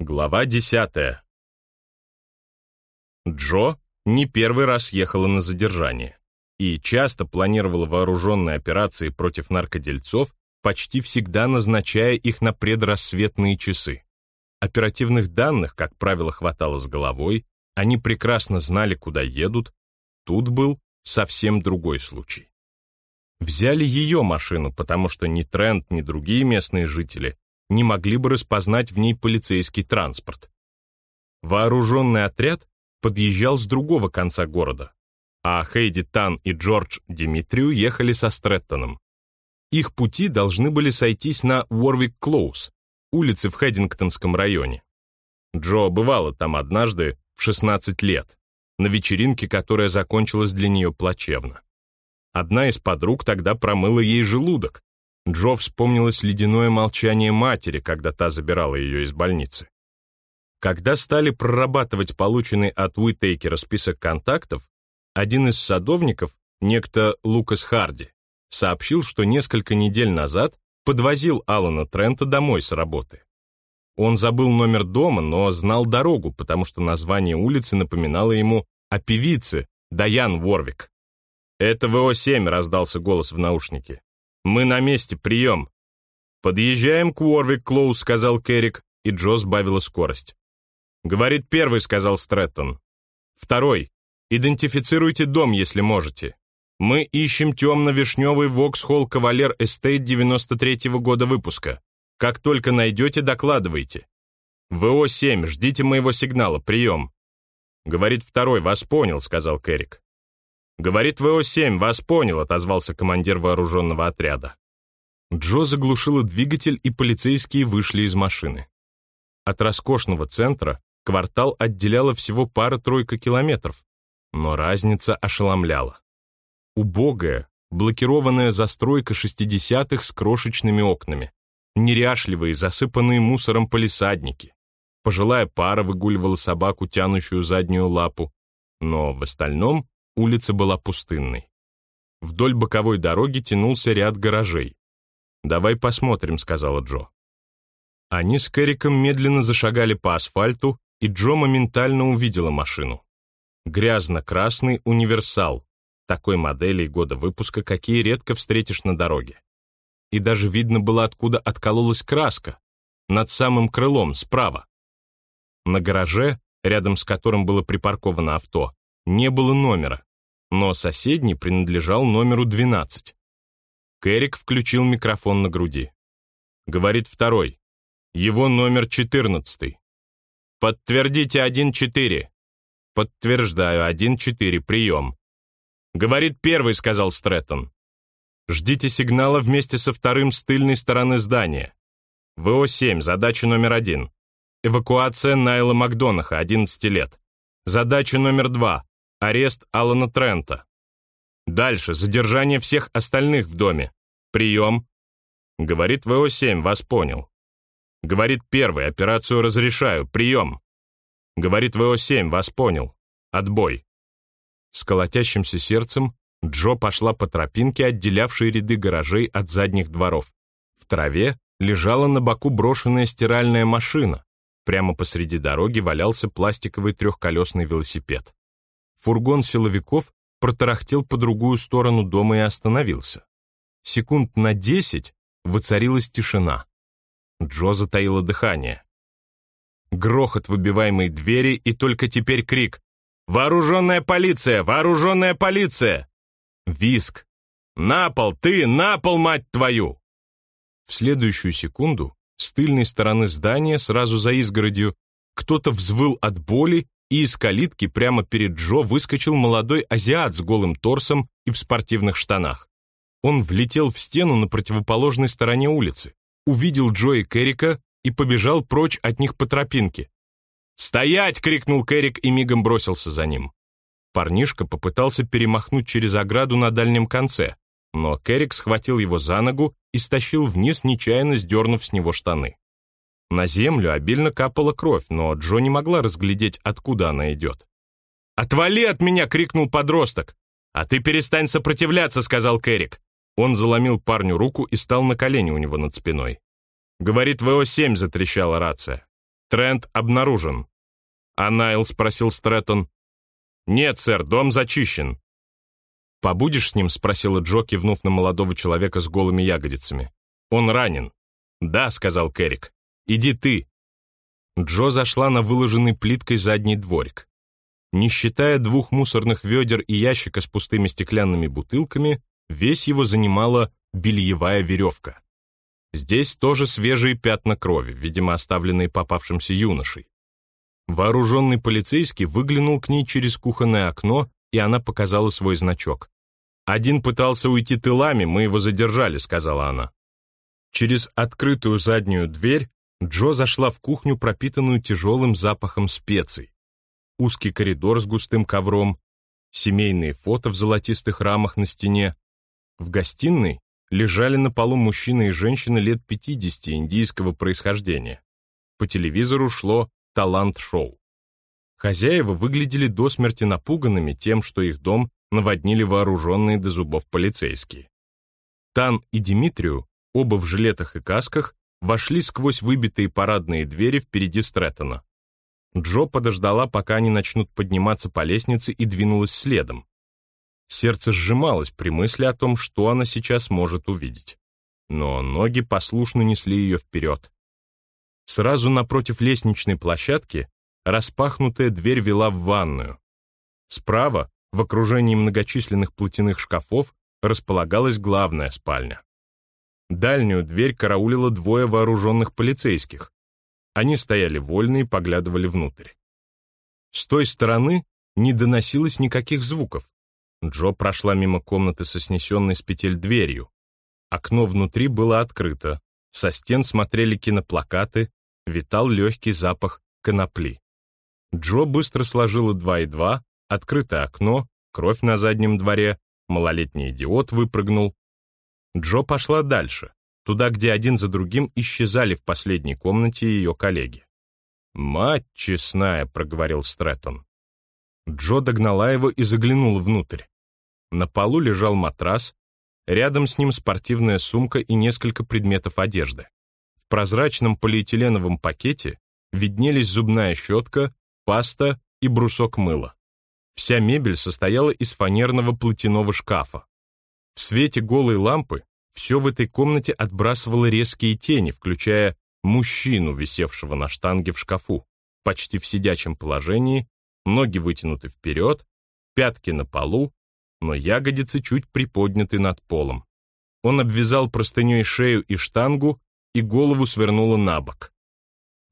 Глава десятая. Джо не первый раз ехала на задержание и часто планировала вооруженные операции против наркодельцов, почти всегда назначая их на предрассветные часы. Оперативных данных, как правило, хватало с головой, они прекрасно знали, куда едут. Тут был совсем другой случай. Взяли ее машину, потому что ни Трент, ни другие местные жители не могли бы распознать в ней полицейский транспорт. Вооруженный отряд подъезжал с другого конца города, а Хейди Тан и Джордж Димитрию ехали со Стрэттоном. Их пути должны были сойтись на Уорвик-Клоус, улице в Хэддингтонском районе. Джо бывала там однажды в 16 лет, на вечеринке, которая закончилась для нее плачевно. Одна из подруг тогда промыла ей желудок. Джо вспомнилось ледяное молчание матери, когда та забирала ее из больницы. Когда стали прорабатывать полученный от Уитейкера список контактов, один из садовников, некто Лукас Харди, сообщил, что несколько недель назад подвозил Алана Трента домой с работы. Он забыл номер дома, но знал дорогу, потому что название улицы напоминало ему о певице Даян Ворвик. «Это ВО-7», — раздался голос в наушнике. «Мы на месте, прием». «Подъезжаем к Уорвик Клоус», — сказал Керрик, и Джо сбавила скорость. «Говорит первый», — сказал Стрэттон. «Второй. Идентифицируйте дом, если можете. Мы ищем темно-вишневый Воксхолл Кавалер Эстейт 93-го года выпуска. Как только найдете, докладывайте. ВО-7, ждите моего сигнала, прием. Говорит второй, вас понял, сказал Керрик. Говорит ВО-7, вас понял, отозвался командир вооруженного отряда. Джо заглушила двигатель, и полицейские вышли из машины. От роскошного центра квартал отделяло всего пара-тройка километров, но разница ошеломляла. Убогая, блокированная застройка 60-х с крошечными окнами неряшливые, засыпанные мусором полисадники. Пожилая пара выгуливала собаку, тянущую заднюю лапу, но в остальном улица была пустынной. Вдоль боковой дороги тянулся ряд гаражей. «Давай посмотрим», — сказала Джо. Они с Кэриком медленно зашагали по асфальту, и Джо моментально увидела машину. Грязно-красный универсал, такой модели и года выпуска, какие редко встретишь на дороге и даже видно было, откуда откололась краска, над самым крылом, справа. На гараже, рядом с которым было припарковано авто, не было номера, но соседний принадлежал номеру 12. Кэрик включил микрофон на груди. Говорит второй. Его номер 14. Подтвердите 1-4. Подтверждаю, 1-4, прием. Говорит первый, сказал Стрэттон. Ждите сигнала вместе со вторым с тыльной стороны здания. ВО-7, задача номер один. Эвакуация Найла Макдонаха, 11 лет. Задача номер два. Арест Алана Трента. Дальше, задержание всех остальных в доме. Прием. Говорит ВО-7, вас понял. Говорит первый, операцию разрешаю. Прием. Говорит ВО-7, вас понял. Отбой. С колотящимся сердцем Джо пошла по тропинке, отделявшей ряды гаражей от задних дворов. В траве лежала на боку брошенная стиральная машина. Прямо посреди дороги валялся пластиковый трехколесный велосипед. Фургон силовиков протарахтел по другую сторону дома и остановился. Секунд на десять воцарилась тишина. Джо затаила дыхание. Грохот выбиваемой двери и только теперь крик «Вооруженная полиция! Вооруженная полиция!» Виск. «На пол, ты, на пол, мать твою!» В следующую секунду с тыльной стороны здания, сразу за изгородью, кто-то взвыл от боли, и из калитки прямо перед Джо выскочил молодой азиат с голым торсом и в спортивных штанах. Он влетел в стену на противоположной стороне улицы, увидел Джо и Керрика и побежал прочь от них по тропинке. «Стоять!» — крикнул Керрик и мигом бросился за ним. Парнишка попытался перемахнуть через ограду на дальнем конце, но Керрик схватил его за ногу и стащил вниз, нечаянно сдернув с него штаны. На землю обильно капала кровь, но Джо не могла разглядеть, откуда она идет. «Отвали от меня!» — крикнул подросток. «А ты перестань сопротивляться!» — сказал Керрик. Он заломил парню руку и стал на колени у него над спиной. «Говорит, ВО-7!» — затрещала рация. Трент обнаружен. А Найл спросил Стрэттон. Нет, сэр, дом зачищен. «Побудешь с ним?» — спросила Джо, кивнув на молодого человека с голыми ягодицами. «Он ранен». «Да», — сказал Керрик. «Иди ты». Джо зашла на выложенный плиткой задний дворик. Не считая двух мусорных ведер и ящика с пустыми стеклянными бутылками, весь его занимала бельевая веревка. Здесь тоже свежие пятна крови, видимо, оставленные попавшимся юношей. Вооруженный полицейский выглянул к ней через кухонное окно, и она показала свой значок. «Один пытался уйти тылами, мы его задержали», — сказала она. Через открытую заднюю дверь Джо зашла в кухню, пропитанную тяжелым запахом специй. Узкий коридор с густым ковром, семейные фото в золотистых рамах на стене. В гостиной лежали на полу мужчина и женщина лет 50 индийского происхождения. По телевизору шло талант-шоу. Хозяева выглядели до смерти напуганными тем, что их дом наводнили вооруженные до зубов полицейские. Тан и Димитрию, оба в жилетах и касках, вошли сквозь выбитые парадные двери впереди Стрэттона. Джо подождала, пока они начнут подниматься по лестнице, и двинулась следом. Сердце сжималось при мысли о том, что она сейчас может увидеть. Но ноги послушно несли ее вперед. Сразу напротив лестничной площадки распахнутая дверь вела в ванную. Справа, в окружении многочисленных платяных шкафов, располагалась главная спальня. Дальнюю дверь караулило двое вооруженных полицейских. Они стояли вольно и поглядывали внутрь. С той стороны не доносилось никаких звуков. Джо прошла мимо комнаты со снесенной с петель дверью. Окно внутри было открыто, со стен смотрели киноплакаты, витал легкий запах конопли. Джо быстро сложила два и два, открытое окно, кровь на заднем дворе, малолетний идиот выпрыгнул. Джо пошла дальше, туда, где один за другим исчезали в последней комнате ее коллеги. «Мать честная», — проговорил Стрэттон. Джо догнала его и заглянула внутрь. На полу лежал матрас, рядом с ним спортивная сумка и несколько предметов одежды. В прозрачном полиэтиленовом пакете виднелись зубная щетка, паста и брусок мыла. Вся мебель состояла из фанерного платяного шкафа. В свете голой лампы все в этой комнате отбрасывало резкие тени, включая мужчину, висевшего на штанге в шкафу, почти в сидячем положении, ноги вытянуты вперед, пятки на полу, но ягодицы чуть приподняты над полом. Он обвязал простыней шею и штангу, и голову свернуло на бок.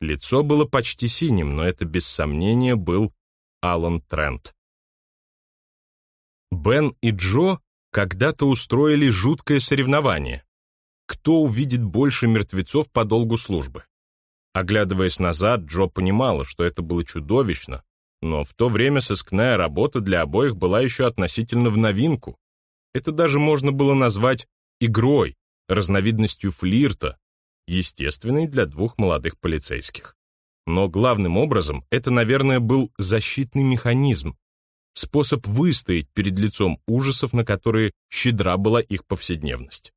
Лицо было почти синим, но это без сомнения был Алан Трент. Бен и Джо когда-то устроили жуткое соревнование. Кто увидит больше мертвецов по долгу службы? Оглядываясь назад, Джо понимала, что это было чудовищно, но в то время сыскная работа для обоих была еще относительно в новинку. Это даже можно было назвать игрой, разновидностью флирта, естественной для двух молодых полицейских. Но главным образом это, наверное, был защитный механизм, способ выстоять перед лицом ужасов, на которые щедра была их повседневность.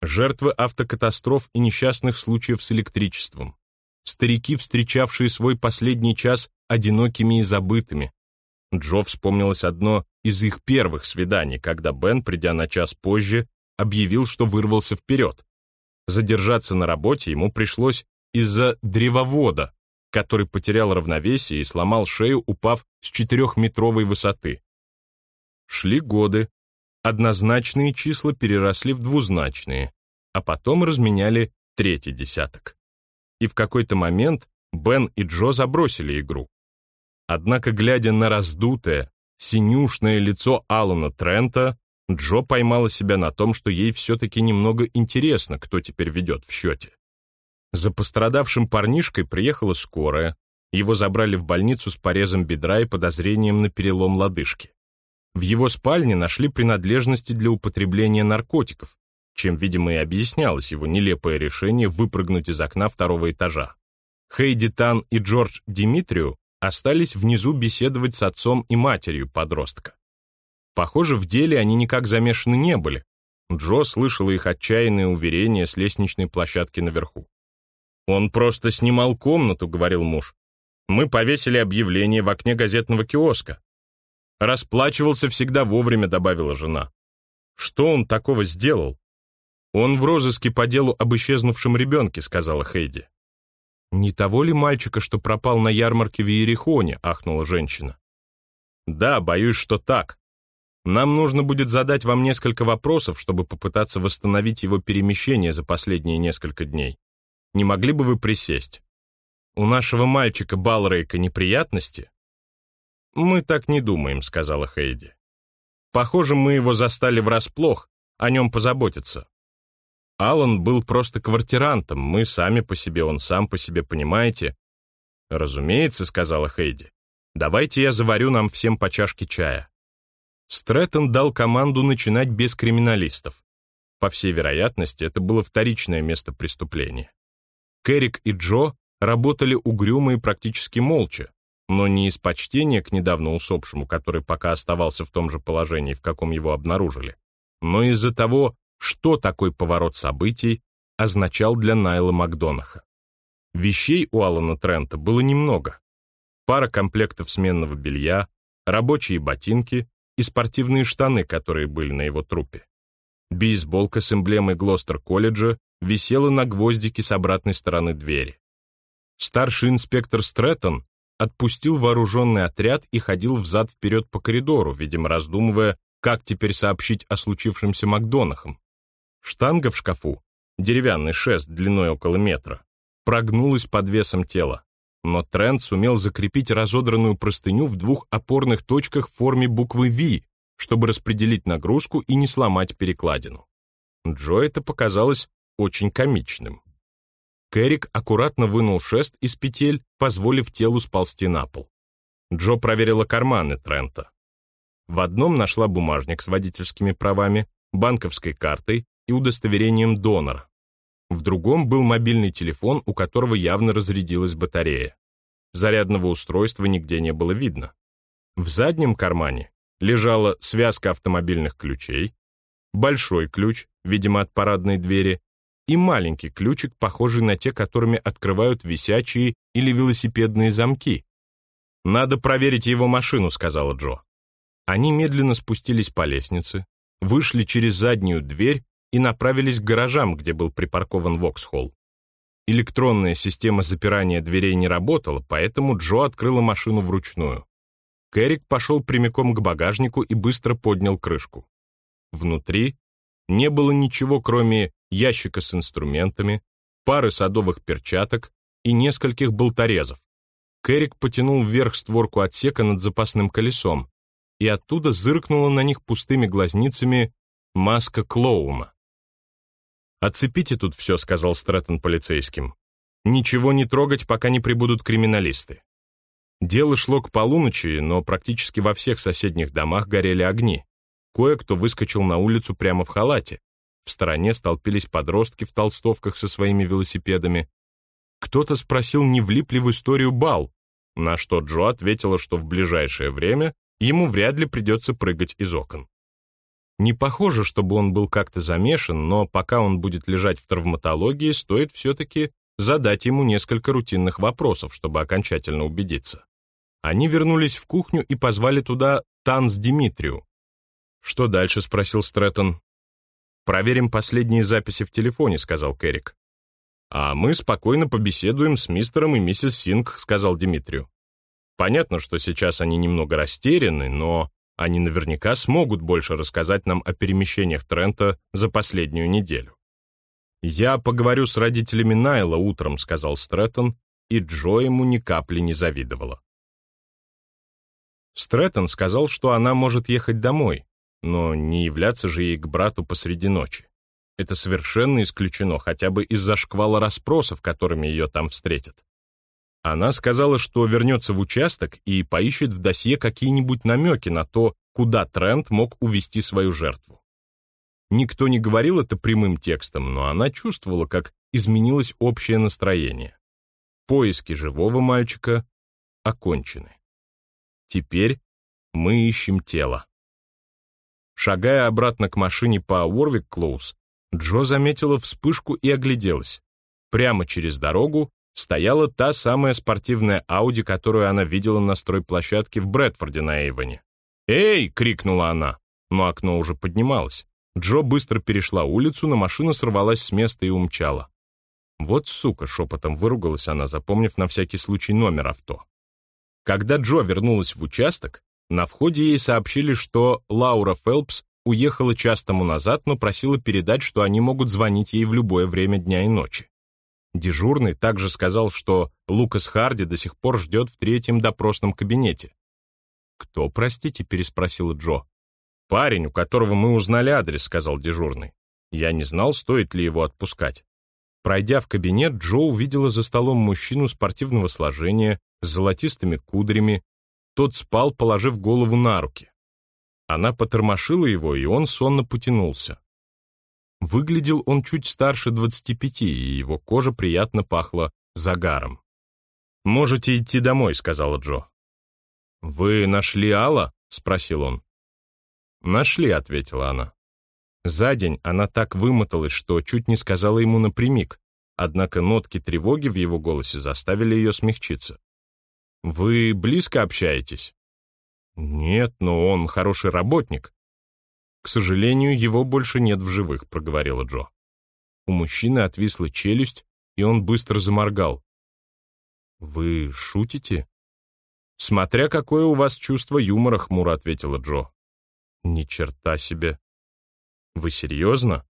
Жертвы автокатастроф и несчастных случаев с электричеством. Старики, встречавшие свой последний час одинокими и забытыми. Джо вспомнилось одно из их первых свиданий, когда Бен, придя на час позже, объявил, что вырвался вперед. Задержаться на работе ему пришлось из-за древовода, который потерял равновесие и сломал шею, упав с четырехметровой высоты. Шли годы. Однозначные числа переросли в двузначные, а потом разменяли третий десяток. И в какой-то момент Бен и Джо забросили игру. Однако, глядя на раздутое, синюшное лицо Алана Трента, Джо поймала себя на том, что ей все-таки немного интересно, кто теперь ведет в счете. За пострадавшим парнишкой приехала скорая, его забрали в больницу с порезом бедра и подозрением на перелом лодыжки. В его спальне нашли принадлежности для употребления наркотиков, чем, видимо, и объяснялось его нелепое решение выпрыгнуть из окна второго этажа. Хейди Тан и Джордж Димитрию остались внизу беседовать с отцом и матерью подростка. Похоже, в деле они никак замешаны не были. Джо слышала их отчаянные уверения с лестничной площадки наверху. «Он просто снимал комнату», — говорил муж. «Мы повесили объявление в окне газетного киоска». «Расплачивался всегда вовремя», — добавила жена. «Что он такого сделал?» «Он в розыске по делу об исчезнувшем ребенке», — сказала Хейди. «Не того ли мальчика, что пропал на ярмарке в Иерихоне?» — ахнула женщина. «Да, боюсь, что так. Нам нужно будет задать вам несколько вопросов, чтобы попытаться восстановить его перемещение за последние несколько дней. Не могли бы вы присесть? У нашего мальчика Балрейка неприятности?» «Мы так не думаем», — сказала Хейди. «Похоже, мы его застали врасплох, о нем позаботиться. Алан был просто квартирантом, мы сами по себе, он сам по себе, понимаете? Разумеется, сказала Хейди. Давайте я заварю нам всем по чашке чая. Стрэттон дал команду начинать без криминалистов. По всей вероятности, это было вторичное место преступления. Кэрик и Джо работали угрюмо и практически молча, но не из почтения к недавно усопшему, который пока оставался в том же положении, в каком его обнаружили, но из-за того, что такой поворот событий означал для Найла Макдонаха. Вещей у Алана Трента было немного. Пара комплектов сменного белья, рабочие ботинки и спортивные штаны, которые были на его трупе. Бейсболка с эмблемой Глостер-колледжа висела на гвоздике с обратной стороны двери. Старший инспектор Стрэттон отпустил вооруженный отряд и ходил взад-вперед по коридору, видимо, раздумывая, как теперь сообщить о случившемся Макдонахам. Штанга в шкафу, деревянный шест длиной около метра, прогнулась под весом тела, но Трент сумел закрепить разодранную простыню в двух опорных точках в форме буквы V, чтобы распределить нагрузку и не сломать перекладину. Джо это показалось очень комичным. Кэрик аккуратно вынул шест из петель, позволив телу сползти на пол. Джо проверила карманы Трента. В одном нашла бумажник с водительскими правами, банковской картой и удостоверением донора. В другом был мобильный телефон, у которого явно разрядилась батарея. Зарядного устройства нигде не было видно. В заднем кармане лежала связка автомобильных ключей, большой ключ, видимо, от парадной двери, и маленький ключик, похожий на те, которыми открывают висячие или велосипедные замки. «Надо проверить его машину», — сказала Джо. Они медленно спустились по лестнице, вышли через заднюю дверь и направились к гаражам, где был припаркован Воксхолл. Электронная система запирания дверей не работала, поэтому Джо открыла машину вручную. Кэрик пошел прямиком к багажнику и быстро поднял крышку. Внутри не было ничего, кроме ящика с инструментами, пары садовых перчаток и нескольких болторезов. Кэрик потянул вверх створку отсека над запасным колесом, и оттуда зыркнула на них пустыми глазницами маска клоуна. «Отцепите тут все», — сказал Стрэттон полицейским. «Ничего не трогать, пока не прибудут криминалисты». Дело шло к полуночи, но практически во всех соседних домах горели огни. Кое-кто выскочил на улицу прямо в халате. В стороне столпились подростки в толстовках со своими велосипедами. Кто-то спросил, не влип ли в историю бал, на что Джо ответила, что в ближайшее время ему вряд ли придется прыгать из окон. Не похоже, чтобы он был как-то замешан, но пока он будет лежать в травматологии, стоит все-таки задать ему несколько рутинных вопросов, чтобы окончательно убедиться. Они вернулись в кухню и позвали туда Танс Димитрию. «Что дальше?» — спросил Стрэттон. «Проверим последние записи в телефоне», — сказал Керрик. «А мы спокойно побеседуем с мистером и миссис Синг», — сказал Димитрию. «Понятно, что сейчас они немного растеряны, но они наверняка смогут больше рассказать нам о перемещениях Трента за последнюю неделю. «Я поговорю с родителями Найла утром», — сказал Стрэттон, и Джо ему ни капли не завидовала. Стрэттон сказал, что она может ехать домой, но не являться же ей к брату посреди ночи. Это совершенно исключено, хотя бы из-за шквала расспросов, которыми ее там встретят. Она сказала, что вернется в участок и поищет в досье какие-нибудь намеки на то, куда Трент мог увести свою жертву. Никто не говорил это прямым текстом, но она чувствовала, как изменилось общее настроение. Поиски живого мальчика окончены. Теперь мы ищем тело. Шагая обратно к машине по Уорвик-Клоус, Джо заметила вспышку и огляделась. Прямо через дорогу стояла та самая спортивная Ауди, которую она видела на стройплощадке в Брэдфорде на Эйвоне. «Эй!» — крикнула она, но окно уже поднималось. Джо быстро перешла улицу, но машина сорвалась с места и умчала. «Вот сука!» — шепотом выругалась она, запомнив на всякий случай номер авто. Когда Джо вернулась в участок, на входе ей сообщили, что Лаура Фелпс уехала час тому назад, но просила передать, что они могут звонить ей в любое время дня и ночи. Дежурный также сказал, что Лукас Харди до сих пор ждет в третьем допросном кабинете. «Кто, простите?» — переспросила Джо. «Парень, у которого мы узнали адрес», — сказал дежурный. Я не знал, стоит ли его отпускать. Пройдя в кабинет, Джо увидела за столом мужчину спортивного сложения, с золотистыми кудрями. Тот спал, положив голову на руки. Она потормошила его, и он сонно потянулся. Выглядел он чуть старше 25, и его кожа приятно пахла загаром. «Можете идти домой», — сказала Джо. «Вы нашли Алла?» — спросил он. «Нашли», — ответила она. За день она так вымоталась, что чуть не сказала ему напрямик, однако нотки тревоги в его голосе заставили ее смягчиться. «Вы близко общаетесь?» «Нет, но он хороший работник». «К сожалению, его больше нет в живых», — проговорила Джо. У мужчины отвисла челюсть, и он быстро заморгал. «Вы шутите?» «Смотря какое у вас чувство юмора», — хмуро ответила Джо. «Ни черта себе!» «Вы серьезно?»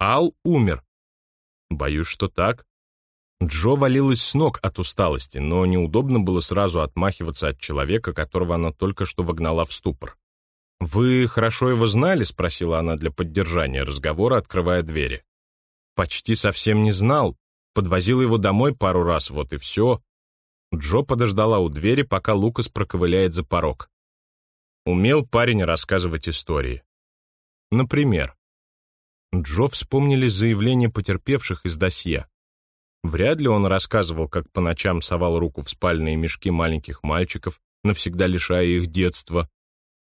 «Ал умер». «Боюсь, что так». Джо валилась с ног от усталости, но неудобно было сразу отмахиваться от человека, которого она только что вогнала в ступор. «Вы хорошо его знали?» — спросила она для поддержания разговора, открывая двери. «Почти совсем не знал. Подвозил его домой пару раз, вот и все». Джо подождала у двери, пока Лукас проковыляет за порог. Умел парень рассказывать истории. Например, Джо вспомнили заявление потерпевших из досье. Вряд ли он рассказывал, как по ночам совал руку в спальные мешки маленьких мальчиков, навсегда лишая их детства.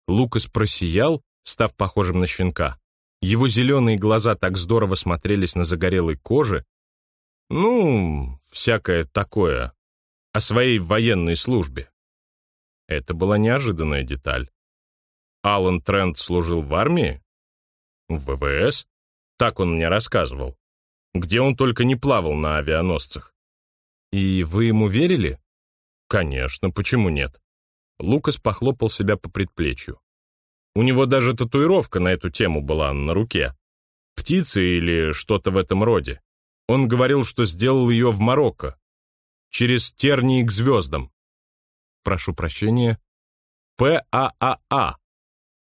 Лукас просиял, став похожим на щенка. Его зеленые глаза так здорово смотрелись на загорелой коже. Ну, всякое такое. О своей военной службе. Это была неожиданная деталь. Алан Трент служил в армии? В ВВС? Так он мне рассказывал. Где он только не плавал на авианосцах. И вы ему верили? Конечно, почему нет? Лукас похлопал себя по предплечью. У него даже татуировка на эту тему была на руке. Птицы или что-то в этом роде. Он говорил, что сделал ее в Марокко. Через тернии к звездам. Прошу прощения. П-А-А-А.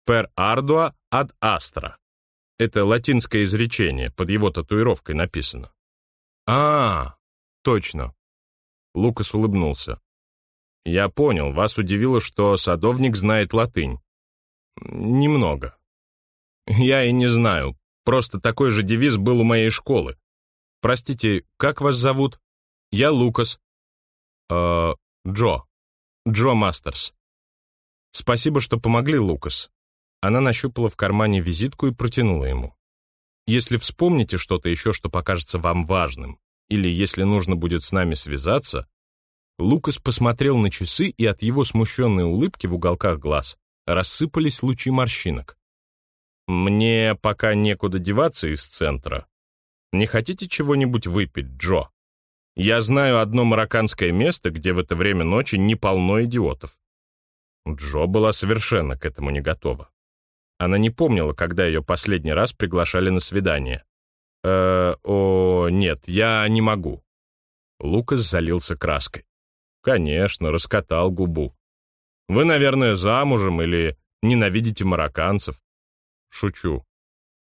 Per ardua ad astra. Это латинское изречение, под его татуировкой написано. А, точно. Лукас улыбнулся. Я понял, вас удивило, что садовник знает латынь. Немного. Я и не знаю. Просто такой же девиз был у моей школы. Простите, как вас зовут? Я Лукас. Э, Джо. Джо Мастерс. Спасибо, что помогли, Лукас. Она нащупала в кармане визитку и протянула ему. «Если вспомните что-то еще, что покажется вам важным, или если нужно будет с нами связаться...» Лукас посмотрел на часы, и от его смущенной улыбки в уголках глаз рассыпались лучи морщинок. «Мне пока некуда деваться из центра. Не хотите чего-нибудь выпить, Джо? Я знаю одно марокканское место, где в это время ночи не полно идиотов». Джо была совершенно к этому не готова. Она не помнила, когда ее последний раз приглашали на свидание. «Э, о, нет, я не могу». Лукас залился краской. «Конечно, раскатал губу. Вы, наверное, замужем или ненавидите марокканцев?» «Шучу».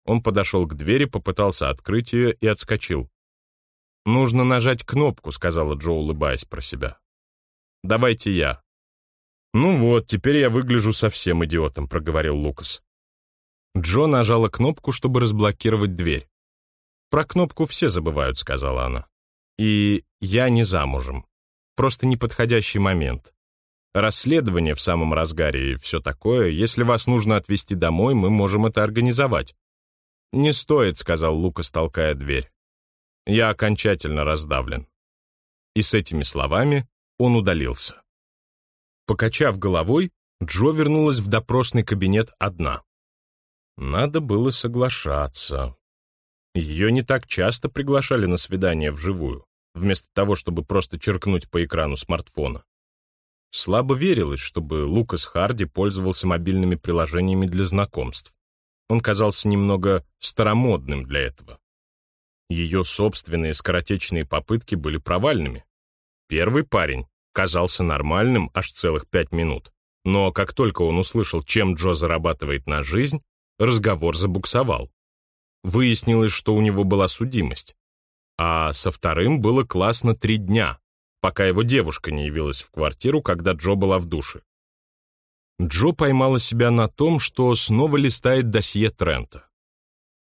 Он подошел к двери, попытался открыть ее и отскочил. «Нужно нажать кнопку», — сказала Джо, улыбаясь про себя. «Давайте я». «Ну вот, теперь я выгляжу совсем идиотом», — проговорил Лукас. Джо нажала кнопку, чтобы разблокировать дверь. «Про кнопку все забывают», — сказала она. «И я не замужем. Просто неподходящий момент. Расследование в самом разгаре и все такое. Если вас нужно отвезти домой, мы можем это организовать». «Не стоит», — сказал Лукас, толкая дверь. Я окончательно раздавлен». И с этими словами он удалился. Покачав головой, Джо вернулась в допросный кабинет одна. Надо было соглашаться. Ее не так часто приглашали на свидание вживую, вместо того, чтобы просто черкнуть по экрану смартфона. Слабо верилось, чтобы Лукас Харди пользовался мобильными приложениями для знакомств. Он казался немного старомодным для этого. Ее собственные скоротечные попытки были провальными. Первый парень казался нормальным аж целых пять минут, но как только он услышал, чем Джо зарабатывает на жизнь, разговор забуксовал. Выяснилось, что у него была судимость. А со вторым было классно три дня, пока его девушка не явилась в квартиру, когда Джо была в душе. Джо поймала себя на том, что снова листает досье Трента.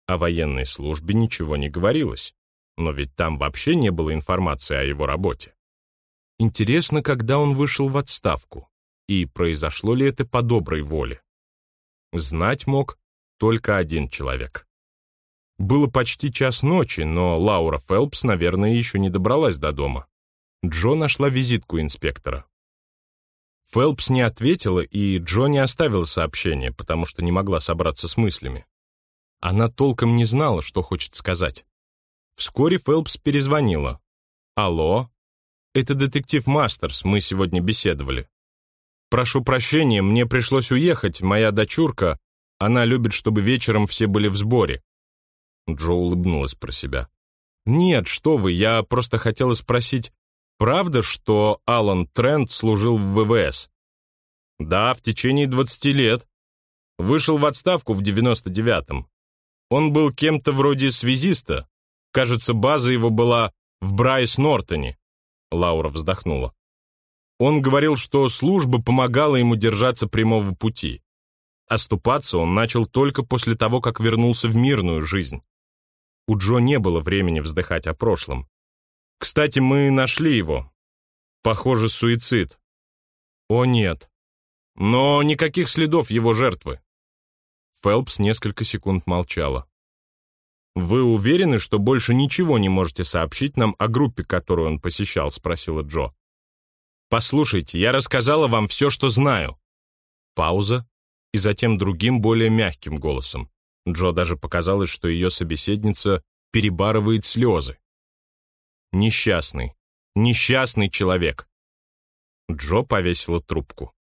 О военной службе ничего не говорилось, но ведь там вообще не было информации о его работе. Интересно, когда он вышел в отставку, и произошло ли это по доброй воле. Знать мог только один человек. Было почти час ночи, но Лаура Фелпс, наверное, еще не добралась до дома. Джо нашла визитку инспектора. Фелпс не ответила, и Джо не оставила сообщение, потому что не могла собраться с мыслями. Она толком не знала, что хочет сказать. Вскоре Фелпс перезвонила. «Алло? Это детектив Мастерс, мы сегодня беседовали. Прошу прощения, мне пришлось уехать, моя дочурка, она любит, чтобы вечером все были в сборе». Джо улыбнулась про себя. «Нет, что вы, я просто хотела спросить, правда, что Алан Трент служил в ВВС?» «Да, в течение 20 лет. Вышел в отставку в 99-м. Он был кем-то вроде связиста. Кажется, база его была в Брайс-Нортоне». Лаура вздохнула. Он говорил, что служба помогала ему держаться прямого пути. Оступаться он начал только после того, как вернулся в мирную жизнь. У Джо не было времени вздыхать о прошлом. Кстати, мы нашли его. Похоже, суицид. О, нет. Но никаких следов его жертвы. Фелпс несколько секунд молчала. «Вы уверены, что больше ничего не можете сообщить нам о группе, которую он посещал?» — спросила Джо. «Послушайте, я рассказала вам все, что знаю». Пауза, и затем другим, более мягким голосом. Джо даже показалось, что ее собеседница перебарывает слезы. Несчастный, несчастный человек. Джо повесила трубку.